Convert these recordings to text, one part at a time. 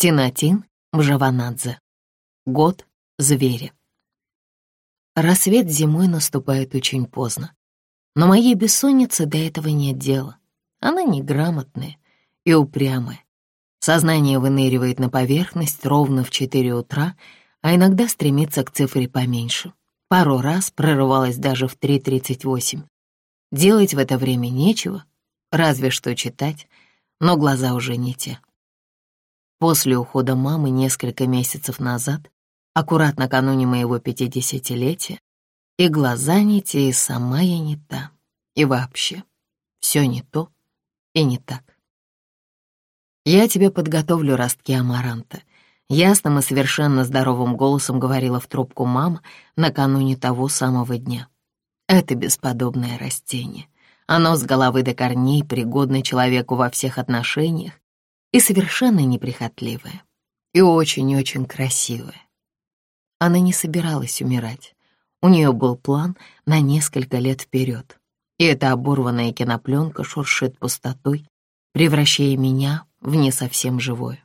Тинатин Мжаванадзе. Год зверя. Рассвет зимой наступает очень поздно. Но моей бессоннице до этого нет дела. Она неграмотная и упрямая. Сознание выныривает на поверхность ровно в 4 утра, а иногда стремится к цифре поменьше. Пару раз прорывалась даже в 3.38. Делать в это время нечего, разве что читать, но глаза уже не те. После ухода мамы несколько месяцев назад, аккурат накануне моего пятидесятилетия, и глаза не те, и сама я не та. И вообще, все не то и не так. «Я тебе подготовлю ростки амаранта», — ясным и совершенно здоровым голосом говорила в трубку мама накануне того самого дня. «Это бесподобное растение. Оно с головы до корней пригодно человеку во всех отношениях и совершенно неприхотливая, и очень-очень красивая. Она не собиралась умирать. У нее был план на несколько лет вперед. И эта оборванная кинопленка шуршит пустотой, превращая меня в не совсем живое.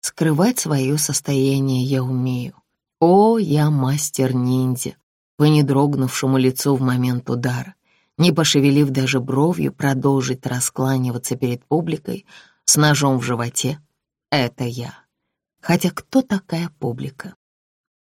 Скрывать свое состояние я умею. О, я мастер-ниндзя, по недрогнувшему лицу в момент удара, не пошевелив даже бровью продолжить раскланиваться перед публикой, с ножом в животе — это я. Хотя кто такая публика?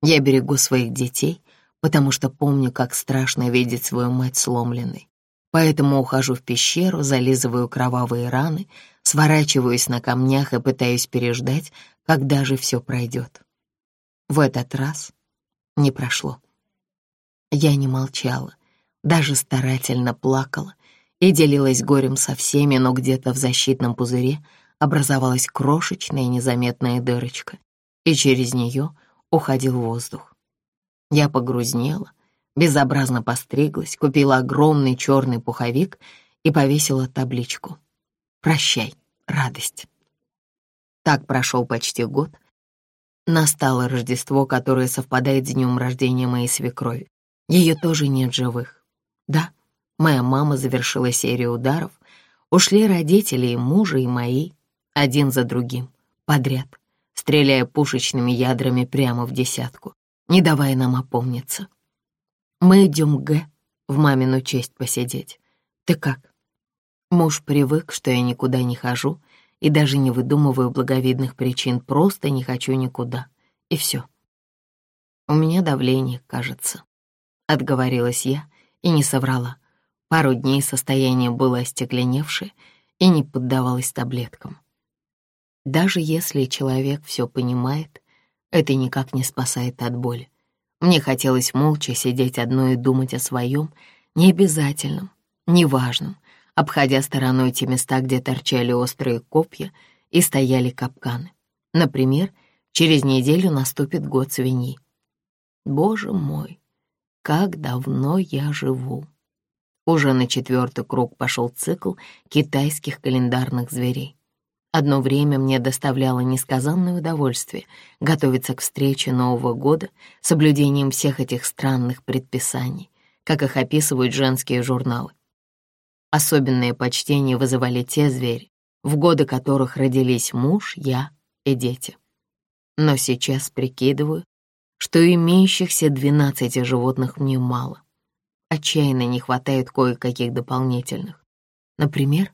Я берегу своих детей, потому что помню, как страшно видеть свою мать сломленной. Поэтому ухожу в пещеру, зализываю кровавые раны, сворачиваюсь на камнях и пытаюсь переждать, когда же все пройдет. В этот раз не прошло. Я не молчала, даже старательно плакала, и делилась горем со всеми, но где-то в защитном пузыре образовалась крошечная незаметная дырочка, и через нее уходил воздух. Я погрузнела, безобразно постриглась, купила огромный черный пуховик и повесила табличку «Прощай, радость». Так прошел почти год. Настало Рождество, которое совпадает с днем рождения моей свекрови. Ее тоже нет живых. Да, Моя мама завершила серию ударов. Ушли родители и мужа, и мои, один за другим, подряд, стреляя пушечными ядрами прямо в десятку, не давая нам опомниться. Мы идем Г, в мамину честь посидеть. Ты как? Муж привык, что я никуда не хожу и даже не выдумываю благовидных причин, просто не хочу никуда. И все. У меня давление, кажется. Отговорилась я и не соврала. Пару дней состояние было остекленевшее и не поддавалось таблеткам. Даже если человек все понимает, это никак не спасает от боли. Мне хотелось молча сидеть одной и думать о своем, необязательном, неважном, обходя стороной те места, где торчали острые копья и стояли капканы. Например, через неделю наступит год свиньи. Боже мой, как давно я живу! Уже на четвертый круг пошел цикл китайских календарных зверей. Одно время мне доставляло несказанное удовольствие готовиться к встрече Нового года с соблюдением всех этих странных предписаний, как их описывают женские журналы. Особенное почтение вызывали те звери, в годы которых родились муж, я и дети. Но сейчас прикидываю, что имеющихся двенадцати животных мне мало — Отчаянно не хватает кое-каких дополнительных. Например,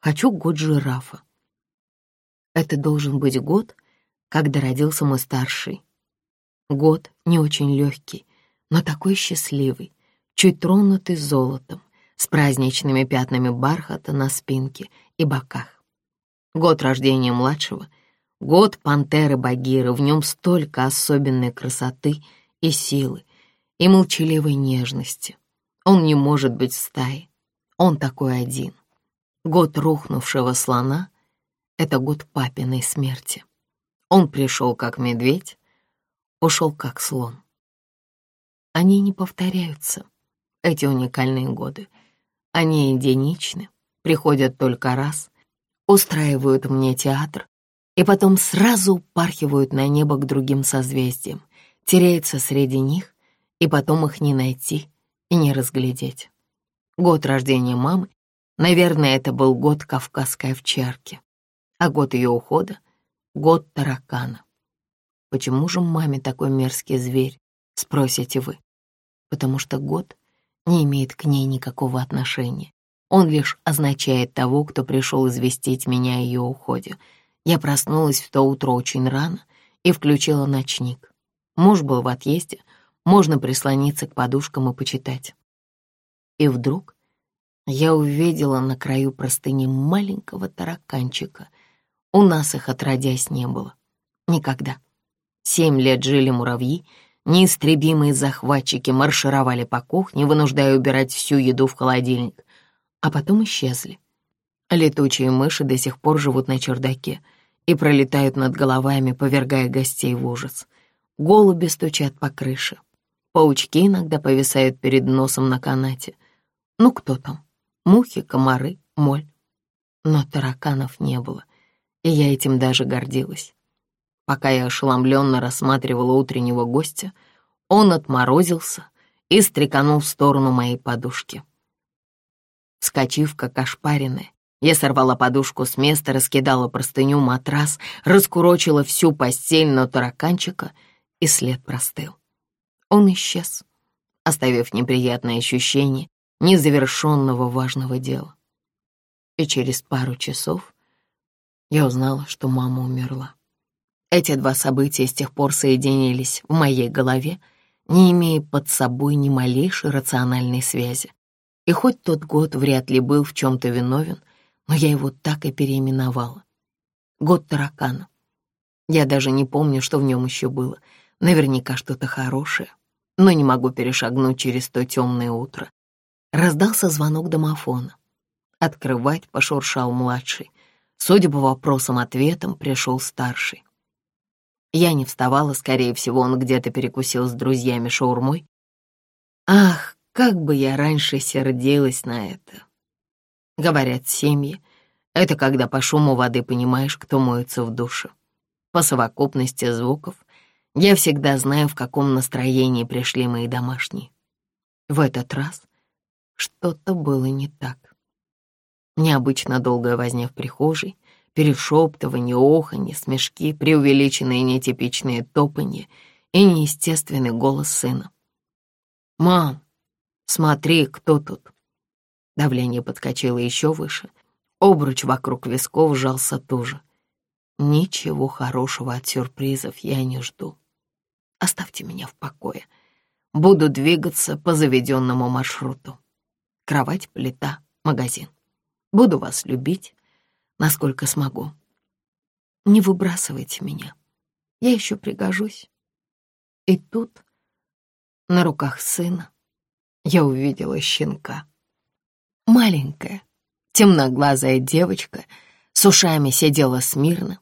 хочу год жирафа. Это должен быть год, когда родился мой старший. Год не очень легкий, но такой счастливый, чуть тронутый золотом, с праздничными пятнами бархата на спинке и боках. Год рождения младшего, год пантеры Багиры, в нем столько особенной красоты и силы, и молчаливой нежности. Он не может быть в стае, он такой один. Год рухнувшего слона — это год папиной смерти. Он пришел как медведь, ушел как слон. Они не повторяются, эти уникальные годы. Они единичны, приходят только раз, устраивают мне театр и потом сразу упархивают на небо к другим созвездиям, теряются среди них и потом их не найти и не разглядеть. Год рождения мамы, наверное, это был год кавказской овчарки, а год ее ухода Год таракана. Почему же маме такой мерзкий зверь, спросите вы? Потому что год не имеет к ней никакого отношения. Он лишь означает того, кто пришел известить меня о ее уходе. Я проснулась в то утро очень рано и включила ночник. Муж был в отъезде, можно прислониться к подушкам и почитать. И вдруг я увидела на краю простыни маленького тараканчика. У нас их отродясь не было. Никогда. Семь лет жили муравьи, неистребимые захватчики маршировали по кухне, вынуждая убирать всю еду в холодильник, а потом исчезли. Летучие мыши до сих пор живут на чердаке и пролетают над головами, повергая гостей в ужас. Голуби стучат по крыше. Паучки иногда повисают перед носом на канате. Ну кто там? Мухи, комары, моль. Но тараканов не было, и я этим даже гордилась. Пока я ошеломленно рассматривала утреннего гостя, он отморозился и стреканул в сторону моей подушки. Вскочив, как ошпаренная, я сорвала подушку с места, раскидала простыню, матрас, раскурочила всю постель на тараканчика, и след простыл. Он исчез, оставив неприятное ощущение незавершенного важного дела. И через пару часов я узнала, что мама умерла. Эти два события с тех пор соединились в моей голове, не имея под собой ни малейшей рациональной связи. И хоть тот год вряд ли был в чем-то виновен, но я его так и переименовала. Год таракана. Я даже не помню, что в нем еще было. Наверняка что-то хорошее, но не могу перешагнуть через то темное утро. Раздался звонок домофона. Открывать пошуршал младший. Судя по вопросам-ответам, пришел старший. Я не вставала, скорее всего, он где-то перекусил с друзьями шаурмой. Ах, как бы я раньше сердилась на это. Говорят, семьи — это когда по шуму воды понимаешь, кто моется в душе. По совокупности звуков я всегда знаю, в каком настроении пришли мои домашние. В этот раз что-то было не так. Необычно долгая возня в прихожей — перешептывание, оханье, смешки, преувеличенные нетипичные топанье и неестественный голос сына. «Мам, смотри, кто тут!» Давление подскочило еще выше. Обруч вокруг висков сжался тоже. Ничего хорошего от сюрпризов я не жду. Оставьте меня в покое. Буду двигаться по заведенному маршруту. Кровать, плита, магазин. Буду вас любить, насколько смогу. Не выбрасывайте меня, я еще пригожусь. И тут, на руках сына, я увидела щенка. Маленькая, темноглазая девочка с ушами сидела смирно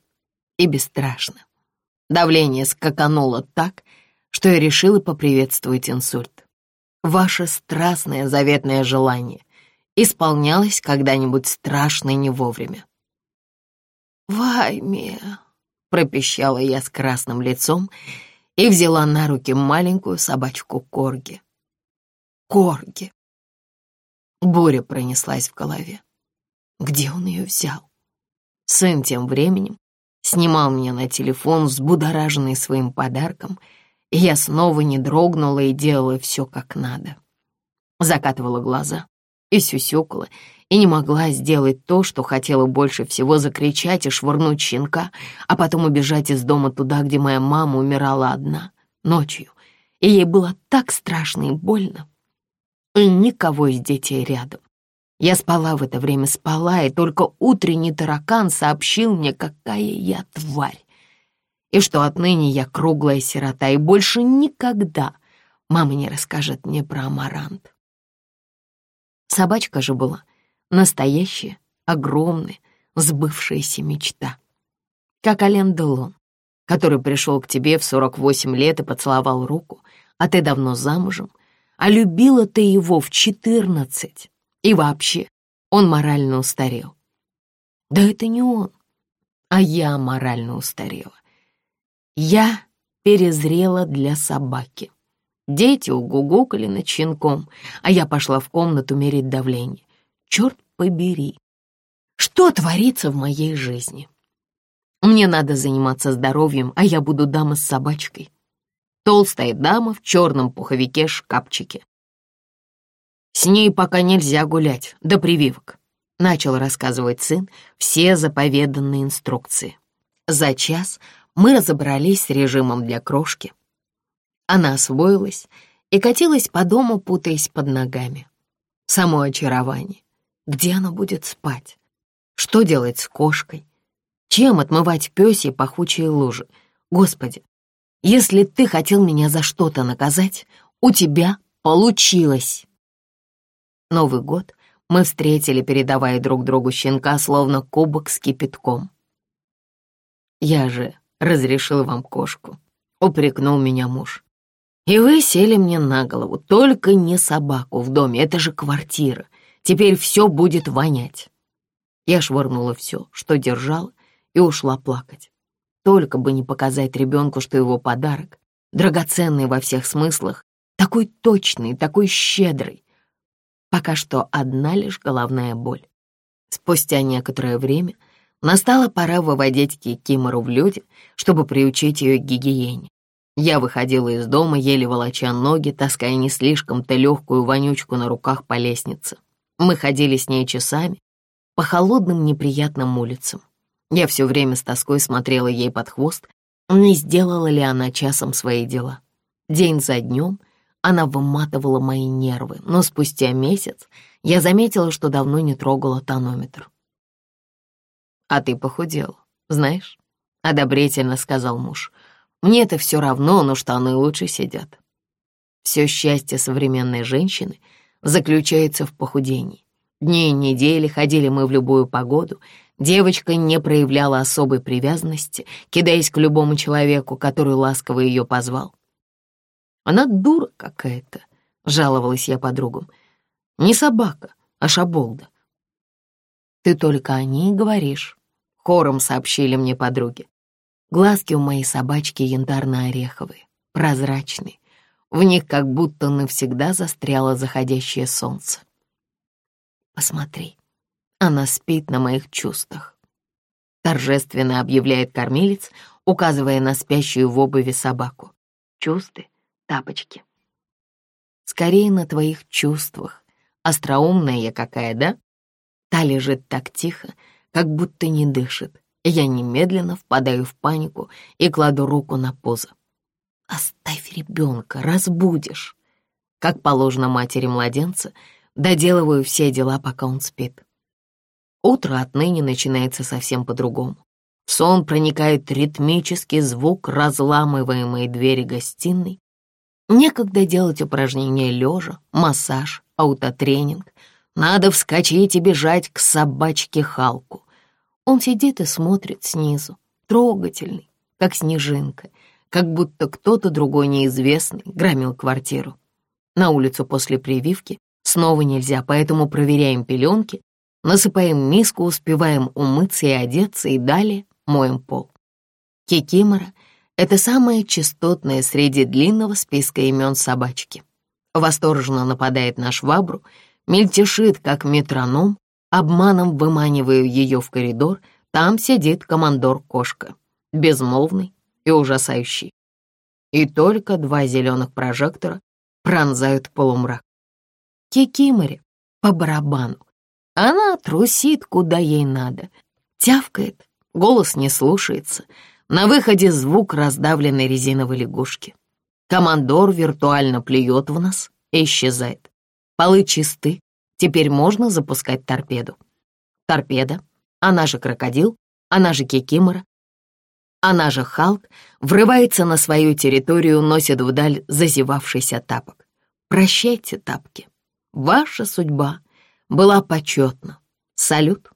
и бесстрашно. Давление скакануло так, что я решила поприветствовать инсульт. Ваше страстное заветное желание исполнялось когда-нибудь страшно не вовремя. «Вайме!» — пропищала я с красным лицом и взяла на руки маленькую собачку Корги. Корги! Буря пронеслась в голове. Где он ее взял? Сын тем временем снимал меня на телефон, взбудораженный своим подарком, и я снова не дрогнула и делала все как надо. Закатывала глаза и сюсюкала, и не могла сделать то, что хотела больше всего закричать и швырнуть щенка, а потом убежать из дома туда, где моя мама умирала одна, ночью, и ей было так страшно и больно. И никого из детей рядом. Я спала в это время, спала, и только утренний таракан сообщил мне, какая я тварь, и что отныне я круглая сирота, и больше никогда мама не расскажет мне про амарант. Собачка же была Настоящая, огромная, сбывшаяся мечта. Как Ален Делон, который пришел к тебе в 48 лет и поцеловал руку, а ты давно замужем, а любила ты его в 14. И вообще, он морально устарел. Да это не он, а я морально устарела. Я перезрела для собаки. Дети угугукали над щенком, а я пошла в комнату мерить давление. Черт побери! Что творится в моей жизни? Мне надо заниматься здоровьем, а я буду дама с собачкой. Толстая дама в черном пуховике-шкафчике. С ней пока нельзя гулять, до прививок. Начал рассказывать сын все заповеданные инструкции. За час мы разобрались с режимом для крошки. Она освоилась и катилась по дому, путаясь под ногами. Само очарование. Где она будет спать? Что делать с кошкой? Чем отмывать пёсьи пахучие лужи? Господи, если ты хотел меня за что-то наказать, у тебя получилось. Новый год мы встретили, передавая друг другу щенка, словно кубок с кипятком. Я же разрешил вам кошку, упрекнул меня муж. И вы сели мне на голову, только не собаку в доме, это же квартира. Теперь все будет вонять. Я швырнула все, что держала, и ушла плакать. Только бы не показать ребенку, что его подарок, драгоценный во всех смыслах, такой точный, такой щедрый. Пока что одна лишь головная боль. Спустя некоторое время настала пора выводить Кикимору в люди, чтобы приучить ее к гигиене. Я выходила из дома, еле волоча ноги, таская не слишком-то легкую вонючку на руках по лестнице. Мы ходили с ней часами по холодным неприятным улицам. Я все время с тоской смотрела ей под хвост, не сделала ли она часом свои дела. День за днем она выматывала мои нервы, но спустя месяц я заметила, что давно не трогала тонометр. «А ты похудел, знаешь?» — одобрительно сказал муж — мне это все равно, но штаны лучше сидят. Все счастье современной женщины заключается в похудении. Дни и недели ходили мы в любую погоду, девочка не проявляла особой привязанности, кидаясь к любому человеку, который ласково ее позвал. «Она дура какая-то», — жаловалась я подругам. «Не собака, а шаболда». «Ты только о ней говоришь», — хором сообщили мне подруги. Глазки у моей собачки янтарно-ореховые, прозрачные. В них как будто навсегда застряло заходящее солнце. Посмотри, она спит на моих чувствах. Торжественно объявляет кормилец, указывая на спящую в обуви собаку. Чувствы, тапочки. Скорее на твоих чувствах. Остроумная я какая, да? Та лежит так тихо, как будто не дышит, я немедленно впадаю в панику и кладу руку на пузо. «Оставь ребенка, разбудишь!» Как положено матери младенца, доделываю все дела, пока он спит. Утро отныне начинается совсем по-другому. В сон проникает ритмический звук разламываемой двери гостиной. Некогда делать упражнения лежа, массаж, аутотренинг. Надо вскочить и бежать к собачке Халку. Он сидит и смотрит снизу, трогательный, как снежинка, как будто кто-то другой неизвестный громил квартиру. На улицу после прививки снова нельзя, поэтому проверяем пеленки, насыпаем миску, успеваем умыться и одеться, и далее моем пол. Кикимора — это самая частотная среди длинного списка имен собачки. Восторженно нападает на швабру, мельтешит, как метроном, Обманом выманиваю ее в коридор, там сидит командор-кошка, безмолвный и ужасающий. И только два зеленых прожектора пронзают полумрак. Кикимори по барабану. Она трусит, куда ей надо. Тявкает, голос не слушается. На выходе звук раздавленной резиновой лягушки. Командор виртуально плюет в нас и исчезает. Полы чисты, Теперь можно запускать торпеду. Торпеда, она же крокодил, она же кикимора, она же Халк, врывается на свою территорию, носит вдаль зазевавшийся тапок. Прощайте, тапки. Ваша судьба была почетна. Салют.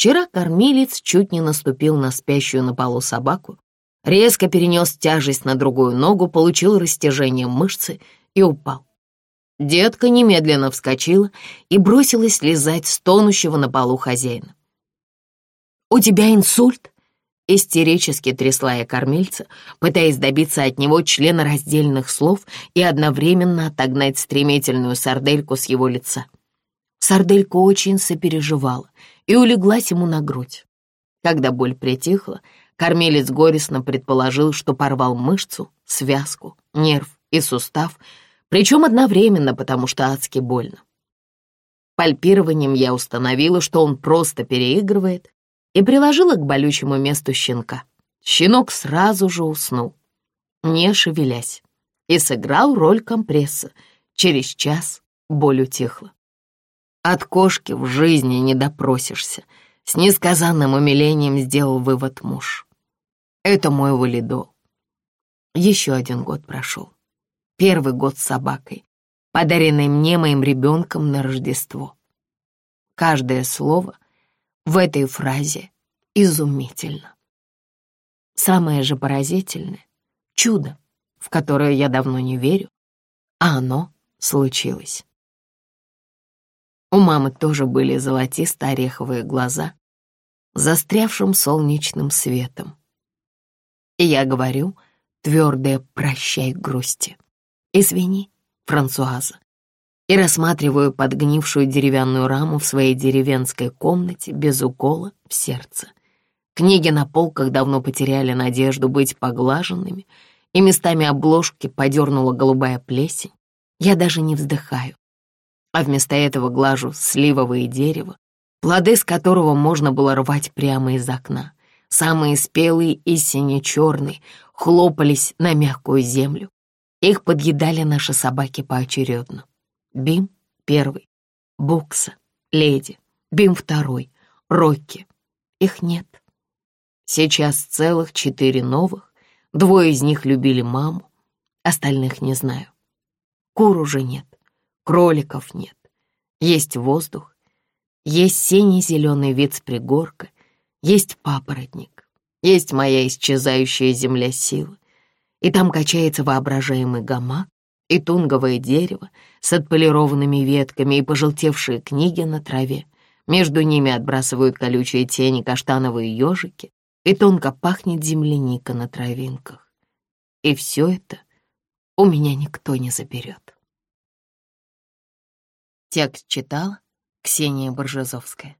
Вчера кормилец чуть не наступил на спящую на полу собаку, резко перенес тяжесть на другую ногу, получил растяжение мышцы и упал. Детка немедленно вскочила и бросилась слезать с тонущего на полу хозяина. «У тебя инсульт?» Истерически трясла я кормильца, пытаясь добиться от него члена раздельных слов и одновременно отогнать стремительную сардельку с его лица. Сарделька очень сопереживала и улеглась ему на грудь. Когда боль притихла, кормилец горестно предположил, что порвал мышцу, связку, нерв и сустав, причем одновременно, потому что адски больно. Пальпированием я установила, что он просто переигрывает, и приложила к болючему месту щенка. Щенок сразу же уснул, не шевелясь, и сыграл роль компресса. Через час боль утихла. От кошки в жизни не допросишься. С несказанным умилением сделал вывод муж. Это мой валидол. Еще один год прошел. Первый год с собакой, подаренный мне моим ребенком на Рождество. Каждое слово в этой фразе изумительно. Самое же поразительное — чудо, в которое я давно не верю, а оно случилось. У мамы тоже были золотисто-ореховые глаза, застрявшим солнечным светом. И я говорю твердое «прощай грусти». «Извини, Франсуаза», и рассматриваю подгнившую деревянную раму в своей деревенской комнате без укола в сердце. Книги на полках давно потеряли надежду быть поглаженными, и местами обложки подернула голубая плесень. Я даже не вздыхаю, а вместо этого глажу сливовое дерево, плоды с которого можно было рвать прямо из окна. Самые спелые и сине-черные хлопались на мягкую землю. Их подъедали наши собаки поочередно. Бим — первый, Букса, Леди, Бим — второй, Рокки. Их нет. Сейчас целых четыре новых, двое из них любили маму, остальных не знаю. Кур уже нет. Кроликов нет. Есть воздух, есть синий-зеленый вид с пригорка, есть папоротник, есть моя исчезающая земля силы. И там качается воображаемый гамак и тунговое дерево с отполированными ветками и пожелтевшие книги на траве. Между ними отбрасывают колючие тени каштановые ежики, и тонко пахнет земляника на травинках. И все это у меня никто не заберет. Текст читала Ксения Боржезовская.